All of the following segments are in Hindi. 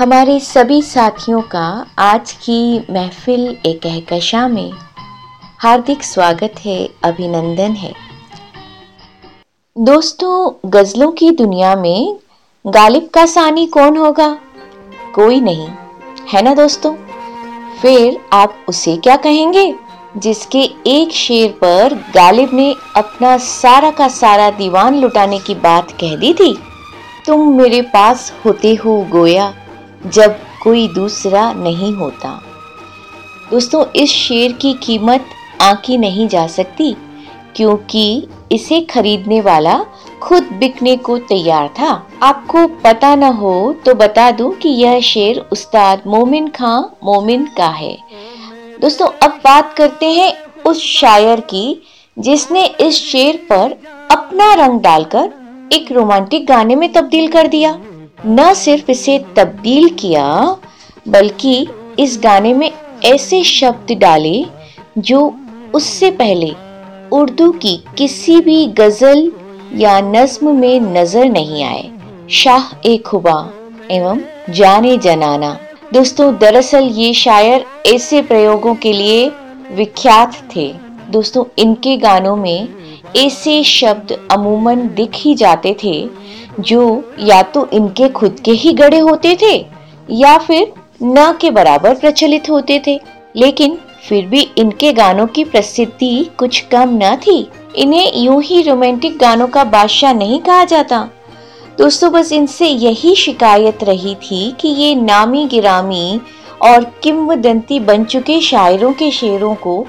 हमारे सभी साथियों का आज की महफिल एक कहकशा में हार्दिक स्वागत है, अभिनंदन है। दोस्तों, गजलों की दुनिया में गालिब का सानी कौन होगा? कोई नहीं, है ना दोस्तों? फिर आप उसे क्या कहेंगे, जिसके एक शेर पर गालिब ने अपना सारा का सारा दीवान लुटाने की बात कह दी थी? तुम मेरे पास होते हो गोया। जब कोई दूसरा नहीं होता। दोस्तों, इस शेर की कीमत आंकी नहीं जा सकती, क्योंकि इसे खरीदने वाला खुद बिकने को तैयार था। आपको पता न हो तो बता दूँ कि यह शेर उस्ताद मोमिन खां मोमिन का है। दोस्तों, अब बात करते हैं उस शायर की, जिसने इस शेर पर अपना रंग डालकर एक रोमांटिक गाने में तब्दील कर दिया। न सिर्फ़ इसे तब्दील किया, बल्कि इस गाने में ऐसे शब्द डाले जो उससे पहले उर्दू की किसी भी गज़ल या नज्म में नज़र नहीं आए। शाह ए खुबा एवं जाने जनाना। दोस्तों, दरअसल ये शायर ऐसे प्रयोगों के लिए विख्यात थे। दोस्तों, इनके गानों में ऐसे शब्द अमूमन दिख ही जाते थे जो या तो इनके खुद के ही गढ़े होते थे, या फिर न के बराबर प्रचलित होते थे। लेकिन फिर भी इनके गानों की प्रसिद्धि कुछ कम न थी। इन्हें यूँ ही रोमांटिक गानों का बादशाह नहीं कहा जाता। दोस्तों, बस इनसे यही शिकायत रही थी कि ये नामी गिरामी और किम्वदंती बन चुके शायरों के शेरों को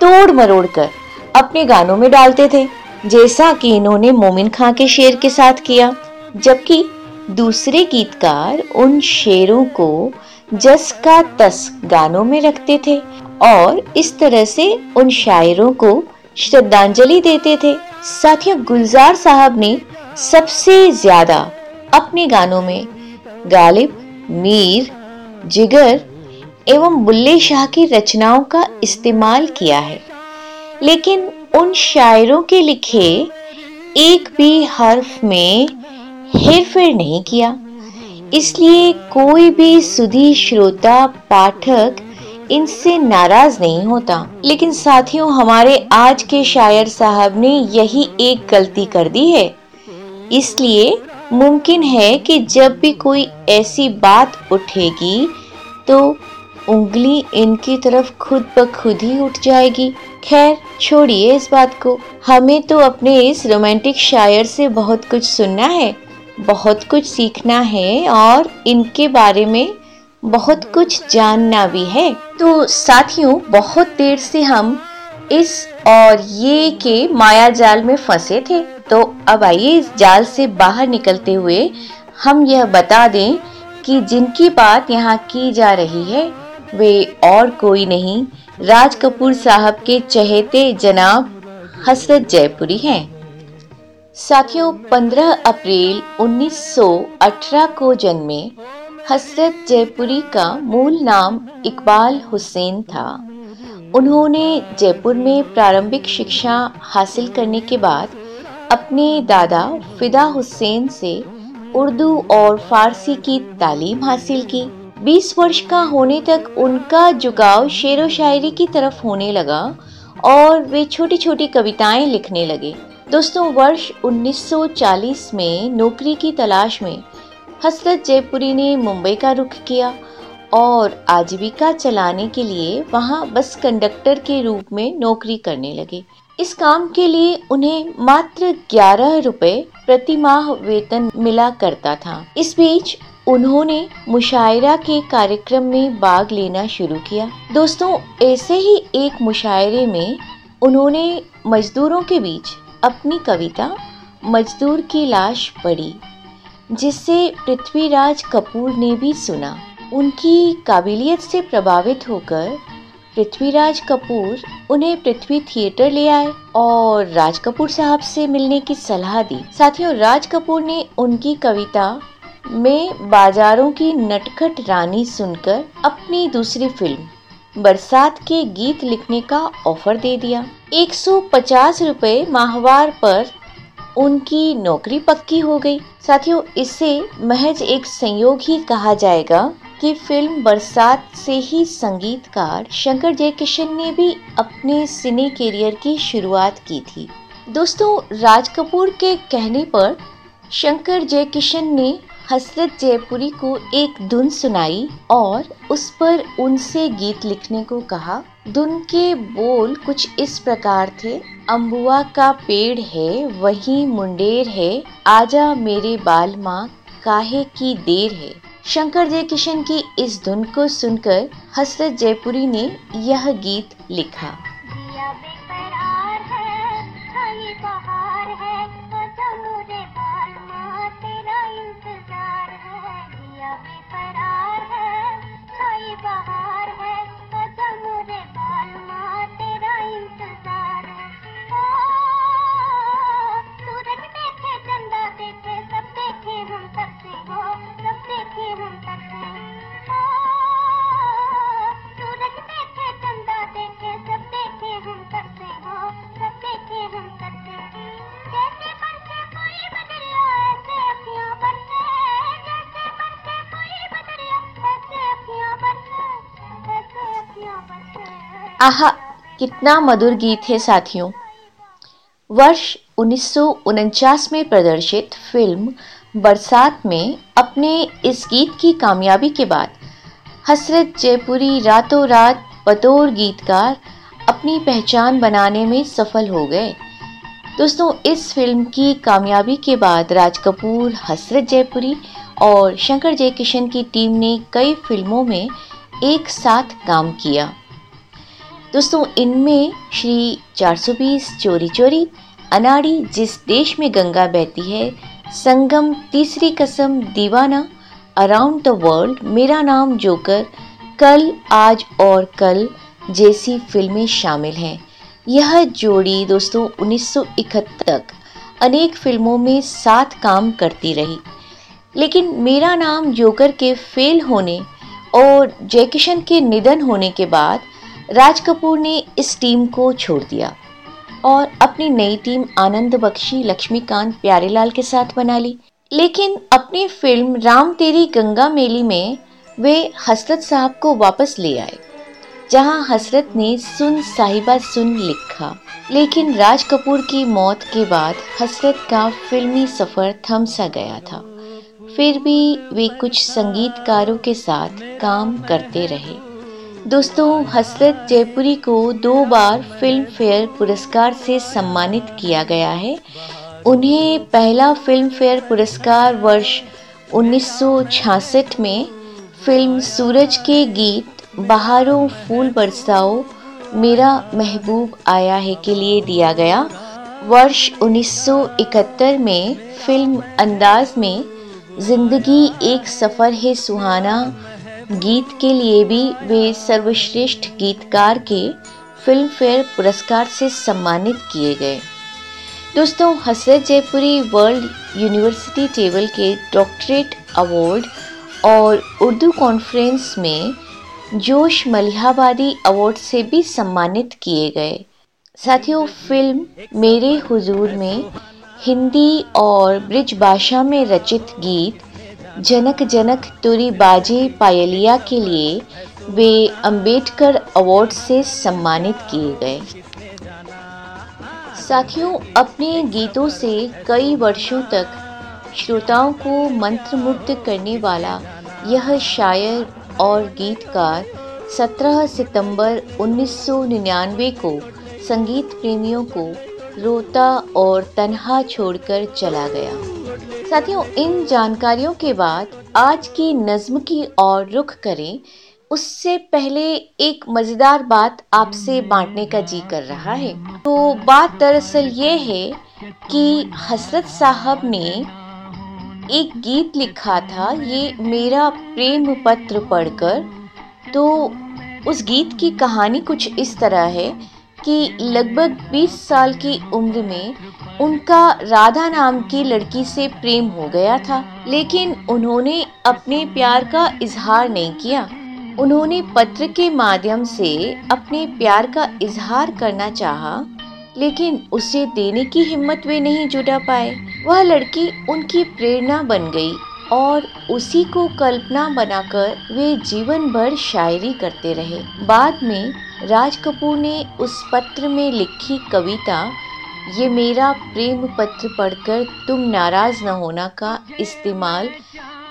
तोड़ मरोड़ कर अपने गानों में डालते थे। जैसा कि इन्होंने मोमिन खां के शेर के साथ किया, जबकि दूसरे गीतकार उन शेरों को जस का तस गानों में रखते थे और इस तरह से उन शायरों को श्रद्धांजलि देते थे। साथियों, गुलजार साहब ने सबसे ज़्यादा अपने गानों में गालिब, मीर, जिगर एवं बुल्ले शाह की रचनाओं का इस्तेमाल किया है। लेकिन उन शायरों के लिखे एक भी हर्फ में हेरफेर नहीं किया। इसलिए कोई भी सुधी श्रोता, पाठक इनसे नाराज़ नहीं होता। लेकिन साथियों, हमारे आज के शायर साहब ने यही एक गलती कर दी है। इसलिए मुमकिन है कि जब भी कोई ऐसी बात उठेगी तो उंगली इनकी तरफ़ खुद ब खुद ही उठ जाएगी। खैर, छोड़िए इस बात को। हमें तो अपने इस रोमांटिक शायर से बहुत कुछ सुनना है, बहुत कुछ सीखना है और इनके बारे में बहुत कुछ जानना भी है। तो साथियों, बहुत देर से हम इस और ये के माया जाल में फंसे थे। तो अब आइए इस जाल से बाहर निकलते हुए हम यह बता दें कि जिनकी बात यहाँ की जा रही है वे और कोई नहीं, राज कपूर साहब के चहेते जनाब हसरत जयपुरी हैं। साथियों 15 अप्रैल 1918 को जन्मे हसरत जयपुरी का मूल नाम इकबाल हुसैन था। उन्होंने जयपुर में प्रारंभिक शिक्षा हासिल करने के बाद अपने दादा फिदा हुसैन से उर्दू और फारसी की तालीम हासिल की। 20 वर्ष का होने तक उनका जुगाव शेर व शायरी की तरफ़ होने लगा और वे छोटी छोटी कविताएँ लिखने लगे। दोस्तों, वर्ष 1940 में नौकरी की तलाश में हसरत जयपुरी ने मुंबई का रुख किया और आजीविका चलाने के लिए वहाँ बस कंडक्टर के रूप में नौकरी करने लगे। इस काम के लिए उन्हें मात्र ग्यारह रुपए प्रति माह वेतन मिला करता था। इस बीच उन्होंने मुशायरा के कार्यक्रम में भाग लेना शुरू किया। दोस्तों, ऐसे ही एक मुशायरे में उन्होंने मजदूरों के बीच अपनी कविता, मजदूर की लाश पढ़ी जिससे पृथ्वीराज कपूर ने भी सुना। उनकी काबिलियत से प्रभावित होकर पृथ्वीराज कपूर उन्हें पृथ्वी थिएटर ले आए और राज कपूर साहब से मिलने की सलाह दी। साथियों, राज कपूर ने उनकी कविता में बाजारों की नटखट रानी सुनकर अपनी दूसरी फ़िल्म, बरसात के गीत लिखने का ऑफ़र दे दिया। 150 रुपए माहवार पर उनकी नौकरी पक्की हो गई। साथियों, इसे महज एक संयोग ही कहा जाएगा कि फ़िल्म बरसात से ही संगीतकार शंकर जयकिशन ने भी अपने सिने करियर की शुरुआत की थी। दोस्तों, राज कपूर के कहने पर शंकर जयकिशन ने हसरत जयपुरी को एक धुन सुनाई और उस पर उनसे गीत लिखने को कहा, धुन के बोल कुछ इस प्रकार थे। अम्बुआ का पेड़ है, वही मुंडेर है। आजा मेरे बाल माँ, काहे की देर है। शंकर जय किशन की इस धुन को सुनकर हसरत जयपुरी ने यह गीत लिखा। आहा, कितना मधुर गीत है साथियों। वर्ष उन्नीस में प्रदर्शित फ़िल्म बरसात में अपने इस गीत की कामयाबी के बाद हसरत जयपुरी रातों रात बतौर गीतकार अपनी पहचान बनाने में सफल हो गए। दोस्तों, इस फ़िल्म की कामयाबी के बाद राज कपूर, हसरत जयपुरी और शंकर जयकिशन की टीम ने कई फ़िल्मों में एक साथ काम किया। दोस्तों, इनमें श्री 420 चोरी चोरी, अनाड़ी जिस देश में गंगा बहती है, संगम तीसरी कसम दीवाना, अराउंड द वर्ल्ड, मेरा नाम जोकर, कल, आज और कल जैसी फ़िल्में शामिल हैं। यह जोड़ी दोस्तों 1971 तक अनेक फ़िल्मों में साथ काम करती रही। लेकिन मेरा नाम जोकर के फेल होने और जयकिशन के निधन होने के बाद राज कपूर ने इस टीम को छोड़ दिया और अपनी नई टीम आनंद बख्शी, लक्ष्मीकांत, प्यारेलाल के साथ बना ली। लेकिन अपनी फ़िल्म राम तेरी गंगा मेली में वे हसरत साहब को वापस ले आए, जहाँ हसरत ने सुन साहिबा सुन लिखा। लेकिन राज कपूर की मौत के बाद हसरत का फिल्मी सफ़र थम सा गया था। फिर भी वे कुछ संगीतकारों के साथ काम करते रहे। दोस्तों, हसरत जयपुरी को दो बार फ़िल्म फेयर पुरस्कार से सम्मानित किया गया है। उन्हें पहला फ़िल्म फेयर पुरस्कार वर्ष 1966 में फ़िल्म सूरज के गीत बहारों फूल बरसाओ मेरा महबूब आया है के लिए दिया गया। वर्ष 1971 में फ़िल्म अंदाज में ज़िंदगी एक सफ़र है सुहाना। गीत के लिए भी वे सर्वश्रेष्ठ गीतकार के फ़िल्म फेयर पुरस्कार से सम्मानित किए गए। दोस्तों, Hasrat Jaipuri world university table के डॉक्टरेट अवार्ड और उर्दू कॉन्फ्रेंस में जोश मलिहाबादी अवार्ड से भी सम्मानित किए गए। साथियों, फ़िल्म मेरे हुजूर में हिंदी और ब्रिज भाषा में रचित गीत जनक जनक तुरी बाजे पायलिया के लिए वे अंबेडकर अवार्ड से सम्मानित किए गए। साथियों, अपने गीतों से कई वर्षों तक श्रोताओं को मंत्रमुग्ध करने वाला यह शायर और गीतकार 17 सितंबर 1999 को संगीत प्रेमियों को रोता और तन्हा छोड़कर चला गया। साथियों, इन जानकारियों के बाद आज की नज्म की ओर रुख करें। उससे पहले एक मज़ेदार बात आपसे बांटने का जी कर रहा है। तो बात दरअसल ये है कि हसरत साहब ने एक गीत लिखा था, ये मेरा प्रेम पत्र पढ़कर। तो उस गीत की कहानी कुछ इस तरह है। कि लगभग 20 साल की उम्र में उनका राधा नाम की लड़की से प्रेम हो गया था, लेकिन उन्होंने अपने प्यार का इजहार नहीं किया। उन्होंने पत्र के माध्यम से अपने प्यार का इजहार करना चाहा, लेकिन उसे देने की हिम्मत वे नहीं जुटा पाए। वह लड़की उनकी प्रेरणा बन गई और उसी को कल्पना बनाकर वे जीवन भर शायरी करते रहे। बाद में राज कपूर ने उस पत्र में लिखी कविता, ये मेरा प्रेम पत्र पढ़कर तुम नाराज़ न होना का इस्तेमाल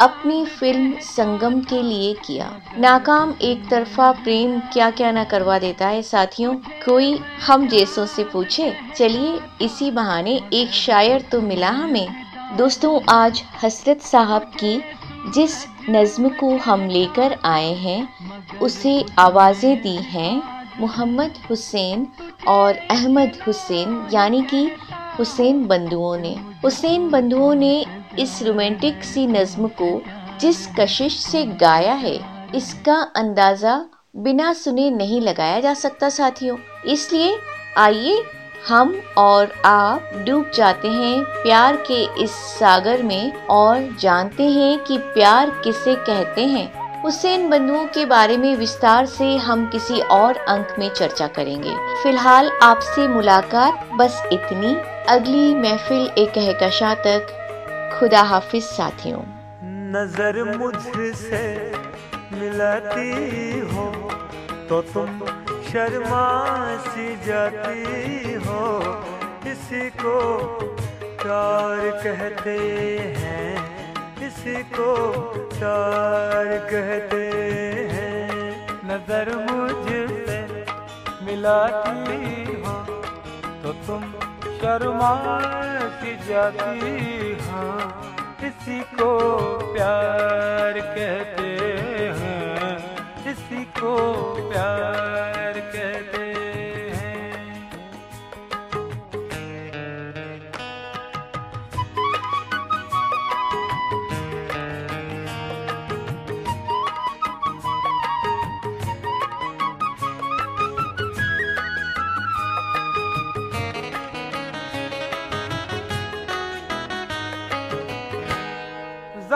अपनी फ़िल्म संगम के लिए किया। नाकाम एक तरफा प्रेम क्या क्या ना करवा देता है, साथियों। कोई हम जैसों से पूछे, चलिए इसी बहाने एक शायर तो मिला हमें। दोस्तों, आज हसरत साहब की जिस नज़्म को हम लेकर आए हैं, उसे आवाज़ें दी हैं। मोहम्मद हुसैन और अहमद हुसैन, यानी कि हुसैन बंधुओं ने। हुसैन बंधुओं ने इस रोमांटिक सी नज़्म को जिस कशिश से गाया है, इसका अंदाज़ा बिना सुने नहीं लगाया जा सकता, साथियों। इसलिए आइए हम और आप डूब जाते हैं प्यार के इस सागर में और जानते हैं कि प्यार किसे कहते हैं। हुसैन बंधुओं के बारे में विस्तार से हम किसी और अंक में चर्चा करेंगे। फ़िलहाल आपसे मुलाकात, बस इतनी। अगली महफिल एक कहकशा तक। खुदा हाफिज साथियों। नज़र मुझसे मिलाती हो तो तुम शर्मा सी जाती हो। इसी को प्यार कहते हैं। इसी को प्यार कहते हैं। नज़र मुझसे मिलाती हो तो तुम शर्मा सी जाती हो। इसी को प्यार कहते हैं इसी को प्यार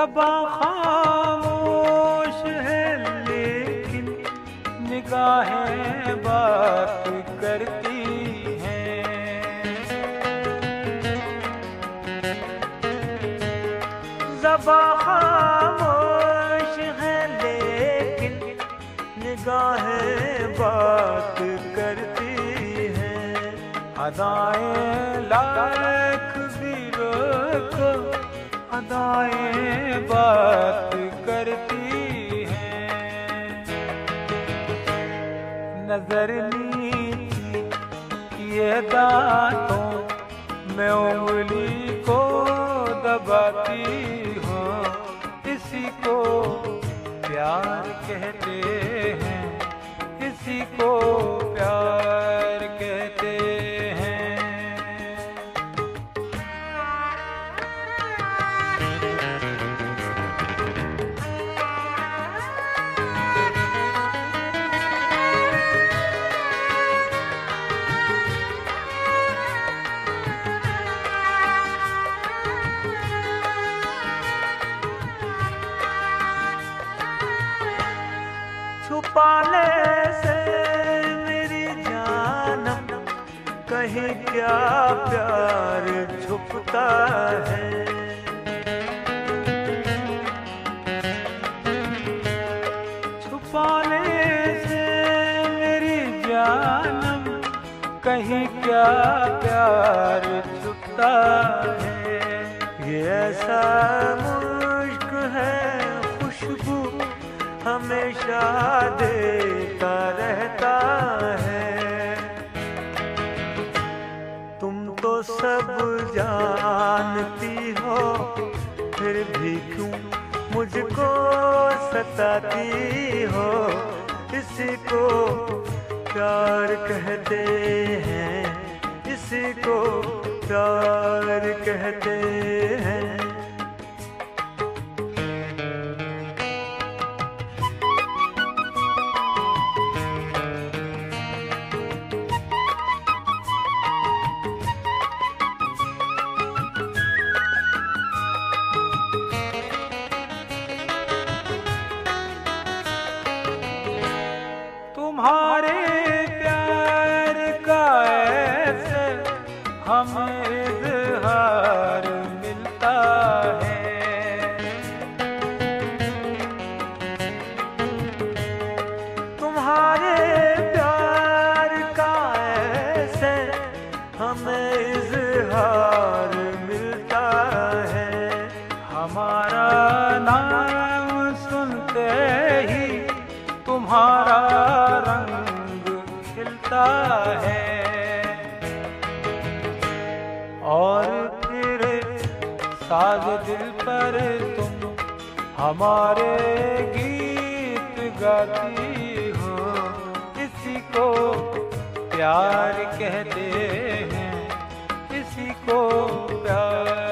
जबा खामोश है, लेकिन निगाहें बात करती हैं। जबा खामोश है, लेकिन निगाहें बात करती हैं। अदाएँ लाख भी रोको अदाएँ बात करती हैं। नज़र नीची ये दांतों में उंगली को दबाती हूँ। इसी को प्यार कहते हैं, इसी को प्यार कहीं क्या प्यार छुपता है? ये ऐसा मुश्क है, खुशबू हमेशा देता रहता है। तुम तो सब जानती हो, फिर भी क्यों मुझको सताती हो? इसी को प्यार कहते हैं इसी को प्यार कहते हैं। हमारे गीत गाती हूँ। किसी को प्यार कहते हैं किसी को प्यार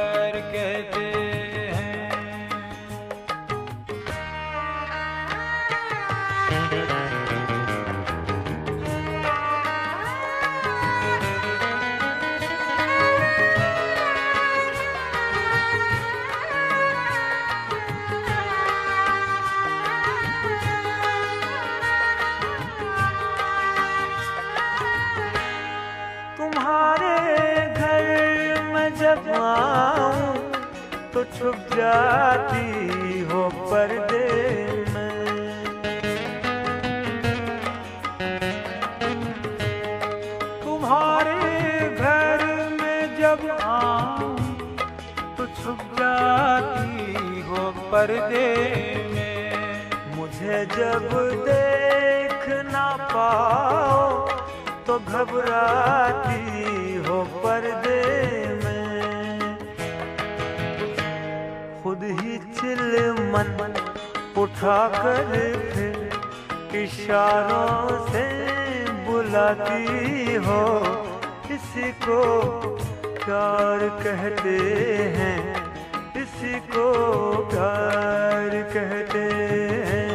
जाती हो पर्दे में तुम्हारे घर में जब आऊँ तो छुप जाती हो पर्दे में मुझे जब देख ना पाओ तो घबराती मन उठा कर फिर इशारों से बुलाती हो। इसी को प्यार कहते हैं इसी को प्यार कहते हैं।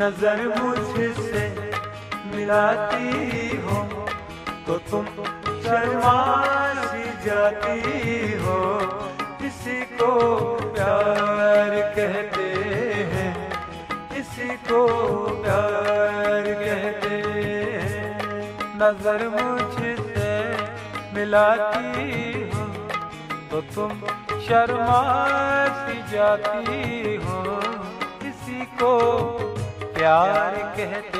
नज़र मुझसे मिलाती हो तो तुम शर्मा सी जाती हो। इसी को प्यार कहते इसी को प्यार कहते नज़र मुझसे मिलाती हो तो तुम शर्मा सी जाती हो। इसी को प्यार कहते